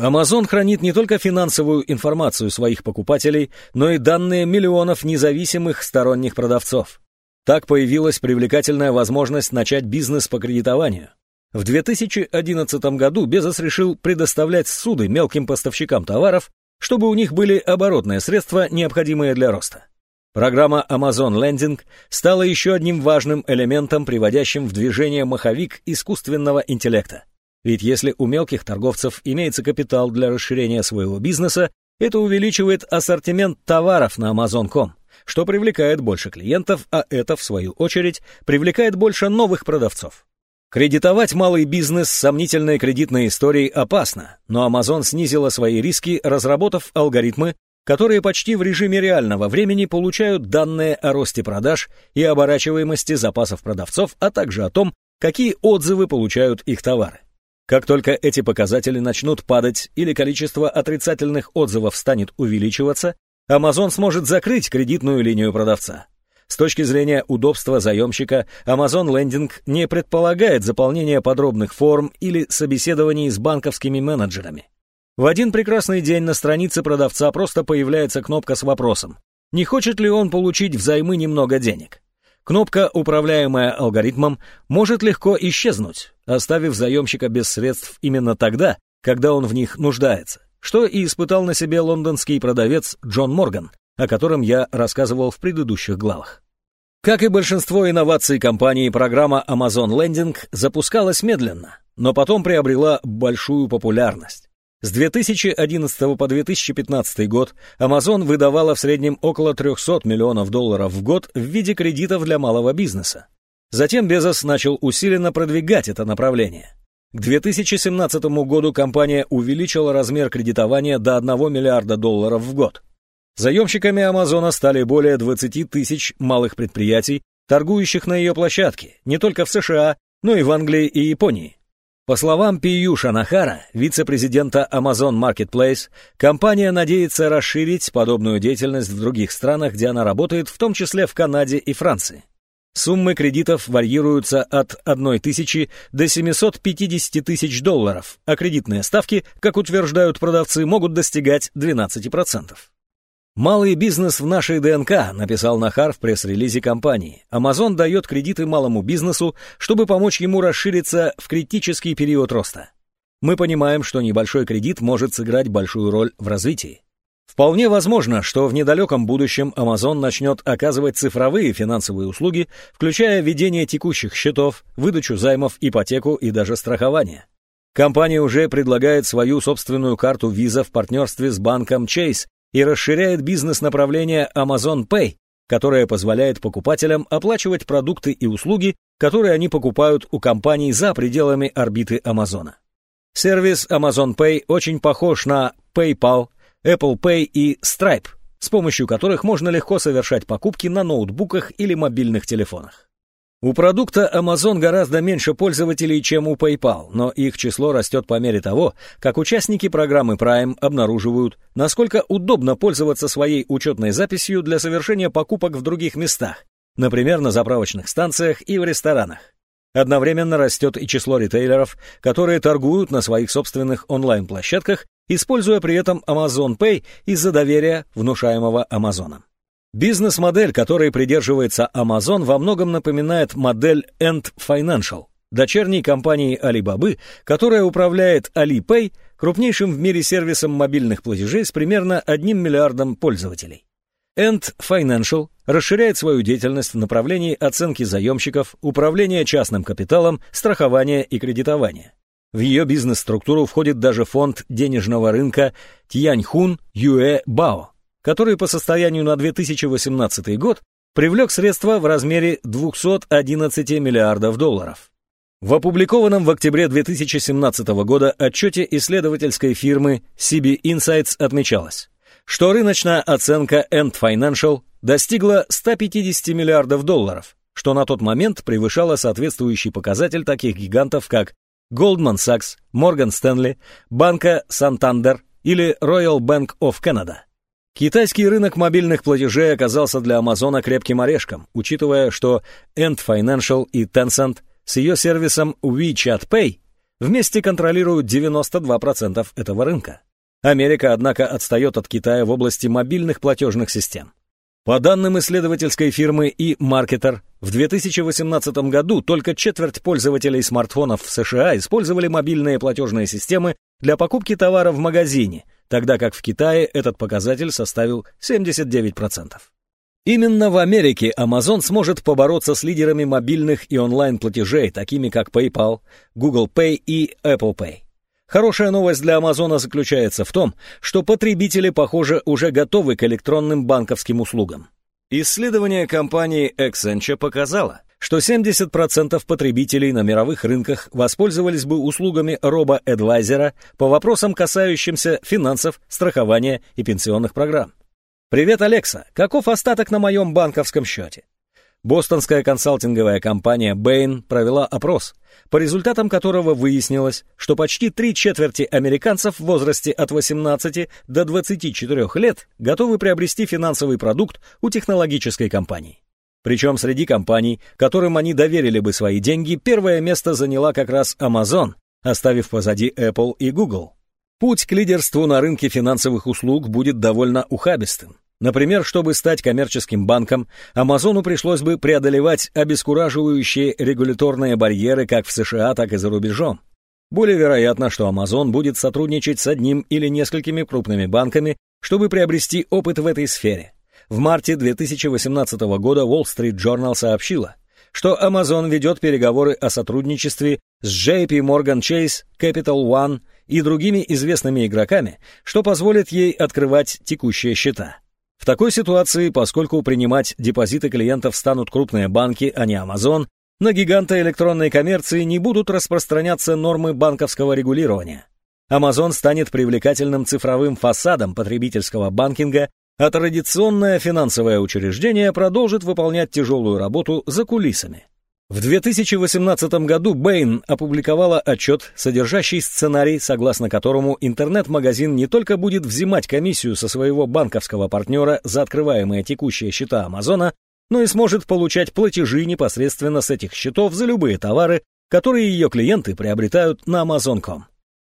Speaker 1: Amazon хранит не только финансовую информацию своих покупателей, но и данные миллионов независимых сторонних продавцов. Так появилась привлекательная возможность начать бизнес по кредитованию. В 2011 году Безос решил предоставлять суды мелким поставщикам товаров, чтобы у них были оборотные средства, необходимые для роста. Программа Amazon Lending стала еще одним важным элементом, приводящим в движение маховик искусственного интеллекта. Ведь если у мелких торговцев имеется капитал для расширения своего бизнеса, это увеличивает ассортимент товаров на Amazon.com, что привлекает больше клиентов, а это, в свою очередь, привлекает больше новых продавцов. Кредитовать малый бизнес с сомнительной кредитной историей опасно, но Amazon снизила свои риски, разработав алгоритмы, которые почти в режиме реального времени получают данные о росте продаж и оборачиваемости запасов продавцов, а также о том, какие отзывы получают их товары. Как только эти показатели начнут падать или количество отрицательных отзывов станет увеличиваться, Amazon сможет закрыть кредитную линию продавца. С точки зрения удобства заемщика, Amazon Lending не предполагает заполнение подробных форм или собеседований с банковскими менеджерами. В один прекрасный день на странице продавца просто появляется кнопка с вопросом, не хочет ли он получить взаймы немного денег. Кнопка, управляемая алгоритмом, может легко исчезнуть, оставив заемщика без средств именно тогда, когда он в них нуждается, что и испытал на себе лондонский продавец Джон Морган, о котором я рассказывал в предыдущих главах. Как и большинство инноваций компании, программа Amazon Lending запускалась медленно, но потом приобрела большую популярность. С 2011 по 2015 год Amazon выдавала в среднем около 300 миллионов долларов в год в виде кредитов для малого бизнеса. Затем Безос начал усиленно продвигать это направление. К 2017 году компания увеличила размер кредитования до 1 миллиарда долларов в год. Заемщиками Амазона стали более 20 тысяч малых предприятий, торгующих на ее площадке, не только в США, но и в Англии и Японии. По словам Пиюша Нахара, вице-президента Amazon Marketplace, компания надеется расширить подобную деятельность в других странах, где она работает, в том числе в Канаде и Франции. Суммы кредитов варьируются от 1 тысячи до 750 тысяч долларов, а кредитные ставки, как утверждают продавцы, могут достигать 12%. «Малый бизнес в нашей ДНК», написал Нахар в пресс-релизе компании. Amazon дает кредиты малому бизнесу, чтобы помочь ему расшириться в критический период роста. Мы понимаем, что небольшой кредит может сыграть большую роль в развитии. Вполне возможно, что в недалеком будущем Amazon начнет оказывать цифровые финансовые услуги, включая ведение текущих счетов, выдачу займов, ипотеку и даже страхование. Компания уже предлагает свою собственную карту Visa в партнерстве с банком Chase, и расширяет бизнес-направление Amazon Pay, которое позволяет покупателям оплачивать продукты и услуги, которые они покупают у компаний за пределами орбиты Амазона. Сервис Amazon Pay очень похож на PayPal, Apple Pay и Stripe, с помощью которых можно легко совершать покупки на ноутбуках или мобильных телефонах. У продукта Amazon гораздо меньше пользователей, чем у PayPal, но их число растет по мере того, как участники программы Prime обнаруживают, насколько удобно пользоваться своей учетной записью для совершения покупок в других местах, например, на заправочных станциях и в ресторанах. Одновременно растет и число ритейлеров, которые торгуют на своих собственных онлайн-площадках, используя при этом Amazon Pay из-за доверия, внушаемого Амазоном. Бизнес-модель, которой придерживается Amazon, во многом напоминает модель End Financial, дочерней компании Alibaba, которая управляет Alipay, крупнейшим в мире сервисом мобильных платежей с примерно 1 миллиардом пользователей. End Financial расширяет свою деятельность в направлении оценки заемщиков, управления частным капиталом, страхования и кредитования. В ее бизнес-структуру входит даже фонд денежного рынка Тяньхун Юэ Бао который по состоянию на 2018 год привлек средства в размере 211 миллиардов долларов. В опубликованном в октябре 2017 года отчете исследовательской фирмы CB Insights отмечалось, что рыночная оценка End Financial достигла 150 миллиардов долларов, что на тот момент превышало соответствующий показатель таких гигантов, как Goldman Sachs, Morgan Stanley, Банка Santander или Royal Bank of Canada. Китайский рынок мобильных платежей оказался для Амазона крепким орешком, учитывая, что Ant Financial и Tencent с ее сервисом WeChat Pay вместе контролируют 92% этого рынка. Америка, однако, отстает от Китая в области мобильных платежных систем. По данным исследовательской фирмы eMarketer, в 2018 году только четверть пользователей смартфонов в США использовали мобильные платежные системы для покупки товара в магазине, тогда как в Китае этот показатель составил 79%. Именно в Америке Amazon сможет побороться с лидерами мобильных и онлайн-платежей, такими как PayPal, Google Pay и Apple Pay. Хорошая новость для Амазона заключается в том, что потребители, похоже, уже готовы к электронным банковским услугам. Исследование компании Accenture показало, что 70% потребителей на мировых рынках воспользовались бы услугами робо-эдвайзера по вопросам, касающимся финансов, страхования и пенсионных программ. «Привет, Алекса! Каков остаток на моем банковском счете?» Бостонская консалтинговая компания Bain провела опрос, по результатам которого выяснилось, что почти три четверти американцев в возрасте от 18 до 24 лет готовы приобрести финансовый продукт у технологической компании. Причем среди компаний, которым они доверили бы свои деньги, первое место заняла как раз Amazon, оставив позади Apple и Google. Путь к лидерству на рынке финансовых услуг будет довольно ухабистым. Например, чтобы стать коммерческим банком, Амазону пришлось бы преодолевать обескураживающие регуляторные барьеры как в США, так и за рубежом. Более вероятно, что Amazon будет сотрудничать с одним или несколькими крупными банками, чтобы приобрести опыт в этой сфере. В марте 2018 года Wall Street Journal сообщила, что Amazon ведет переговоры о сотрудничестве с JP Morgan Chase, Capital One и другими известными игроками, что позволит ей открывать текущие счета. В такой ситуации, поскольку принимать депозиты клиентов станут крупные банки, а не Amazon, на гиганта электронной коммерции не будут распространяться нормы банковского регулирования. Amazon станет привлекательным цифровым фасадом потребительского банкинга, а традиционное финансовое учреждение продолжит выполнять тяжелую работу за кулисами. В 2018 году Bain опубликовала отчет, содержащий сценарий, согласно которому интернет-магазин не только будет взимать комиссию со своего банковского партнера за открываемые текущие счета Амазона, но и сможет получать платежи непосредственно с этих счетов за любые товары, которые ее клиенты приобретают на Amazon.com.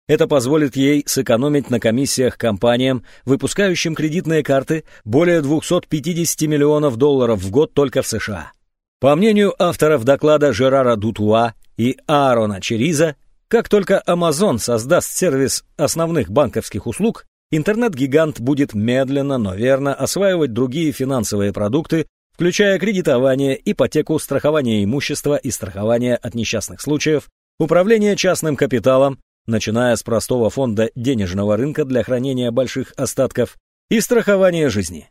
Speaker 1: Это позволит ей сэкономить на комиссиях компаниям, выпускающим кредитные карты, более 250 миллионов долларов в год только в США. По мнению авторов доклада Жерара Дутуа и Аарона Чериза, как только Amazon создаст сервис основных банковских услуг, интернет-гигант будет медленно, но верно осваивать другие финансовые продукты, включая кредитование, ипотеку, страхование имущества и страхование от несчастных случаев, управление частным капиталом, начиная с простого фонда денежного рынка для хранения больших остатков, и страхование жизни.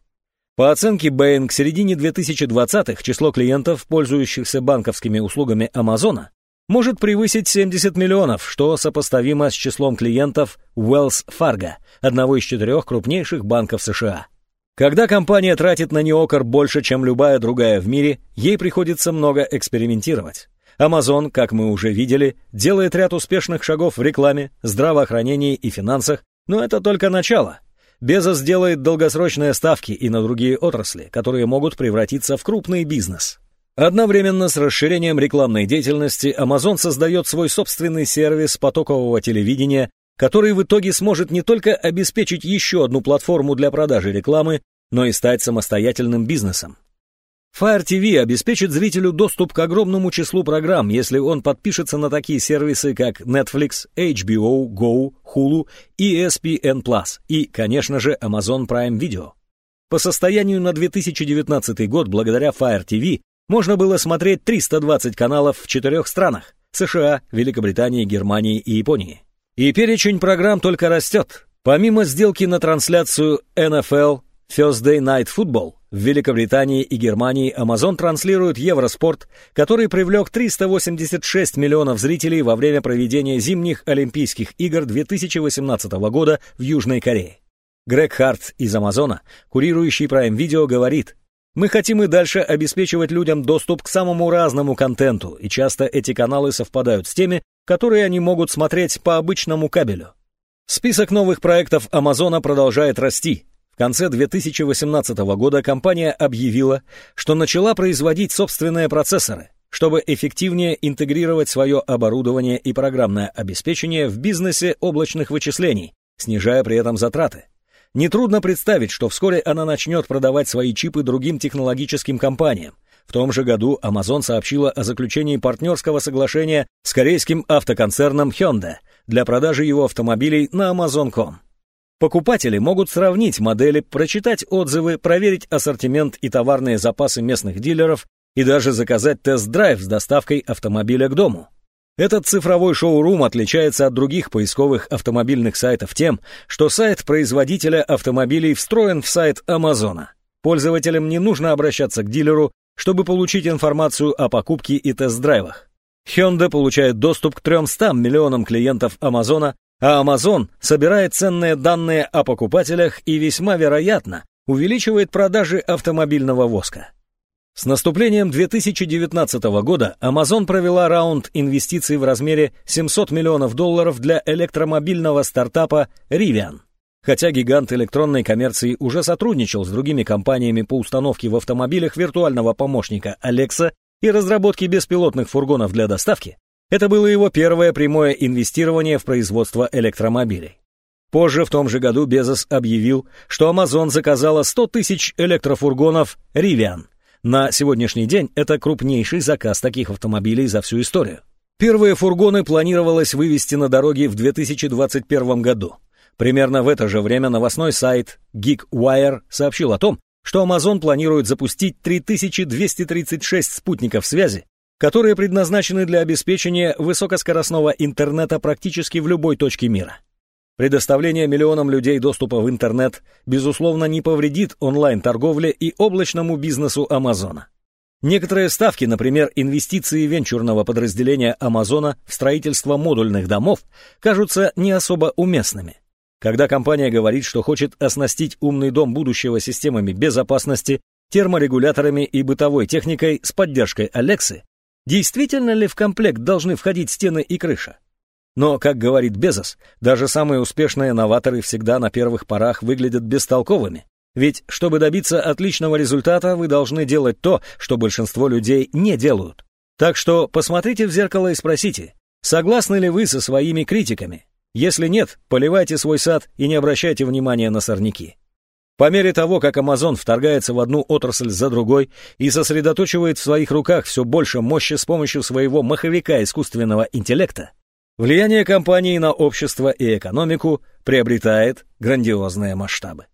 Speaker 1: По оценке Bain, к середине 2020-х число клиентов, пользующихся банковскими услугами Амазона, может превысить 70 миллионов, что сопоставимо с числом клиентов Wells Fargo, одного из четырех крупнейших банков США. Когда компания тратит на неокр больше, чем любая другая в мире, ей приходится много экспериментировать. Amazon, как мы уже видели, делает ряд успешных шагов в рекламе, здравоохранении и финансах, но это только начало. Безос делает долгосрочные ставки и на другие отрасли, которые могут превратиться в крупный бизнес. Одновременно с расширением рекламной деятельности Amazon создает свой собственный сервис потокового телевидения, который в итоге сможет не только обеспечить еще одну платформу для продажи рекламы, но и стать самостоятельным бизнесом. Fire TV обеспечит зрителю доступ к огромному числу программ, если он подпишется на такие сервисы, как Netflix, HBO, Go, Hulu, ESPN+, и, конечно же, Amazon Prime Video. По состоянию на 2019 год, благодаря Fire TV, можно было смотреть 320 каналов в четырех странах – США, Великобритании, Германии и Японии. И перечень программ только растет. Помимо сделки на трансляцию NFL, Thursday Night Football – в Великобритании и Германии Amazon транслирует Евроспорт, который привлек 386 миллионов зрителей во время проведения зимних Олимпийских игр 2018 года в Южной Корее. Грег Харт из Амазона, курирующий Prime Video, говорит, Мы хотим и дальше обеспечивать людям доступ к самому разному контенту, и часто эти каналы совпадают с теми, которые они могут смотреть по обычному кабелю. Список новых проектов Амазона продолжает расти. Конце 2018 года компания объявила, что начала производить собственные процессоры, чтобы эффективнее интегрировать свое оборудование и программное обеспечение в бизнесе облачных вычислений, снижая при этом затраты. Нетрудно представить, что вскоре она начнет продавать свои чипы другим технологическим компаниям. В том же году Amazon сообщила о заключении партнерского соглашения с корейским автоконцерном Hyundai для продажи его автомобилей на Amazon.com. Покупатели могут сравнить модели, прочитать отзывы, проверить ассортимент и товарные запасы местных дилеров и даже заказать тест-драйв с доставкой автомобиля к дому. Этот цифровой шоурум отличается от других поисковых автомобильных сайтов тем, что сайт производителя автомобилей встроен в сайт Амазона. Пользователям не нужно обращаться к дилеру, чтобы получить информацию о покупке и тест-драйвах. Hyundai получает доступ к 300 миллионам клиентов Амазона, а Amazon собирает ценные данные о покупателях и весьма вероятно увеличивает продажи автомобильного воска. С наступлением 2019 года Amazon провела раунд инвестиций в размере 700 миллионов долларов для электромобильного стартапа Rivian. Хотя гигант электронной коммерции уже сотрудничал с другими компаниями по установке в автомобилях виртуального помощника Alexa и разработке беспилотных фургонов для доставки, это было его первое прямое инвестирование в производство электромобилей. Позже в том же году Безос объявил, что Amazon заказала 100 тысяч электрофургонов Rivian, на сегодняшний день это крупнейший заказ таких автомобилей за всю историю. Первые фургоны планировалось вывести на дороги в 2021 году. Примерно в это же время новостной сайт GeekWire сообщил о том, что Amazon планирует запустить 3236 спутников связи, которые предназначены для обеспечения высокоскоростного интернета практически в любой точке мира. Предоставление миллионам людей доступа в интернет, безусловно, не повредит онлайн-торговле и облачному бизнесу Амазона. Некоторые ставки, например, инвестиции венчурного подразделения Амазона в строительство модульных домов, кажутся не особо уместными. Когда компания говорит, что хочет оснастить умный дом будущего системами безопасности, терморегуляторами и бытовой техникой с поддержкой Алексы, действительно ли в комплект должны входить стены и крыша? Но, как говорит Безос, даже самые успешные новаторы всегда на первых порах выглядят бестолковыми. Ведь, чтобы добиться отличного результата, вы должны делать то, что большинство людей не делают. Так что посмотрите в зеркало и спросите, согласны ли вы со своими критиками? Если нет, поливайте свой сад и не обращайте внимания на сорняки. По мере того, как Amazon вторгается в одну отрасль за другой и сосредоточивает в своих руках все больше мощи с помощью своего маховика искусственного интеллекта, Влияние компании на общество и экономику приобретает грандиозные масштабы.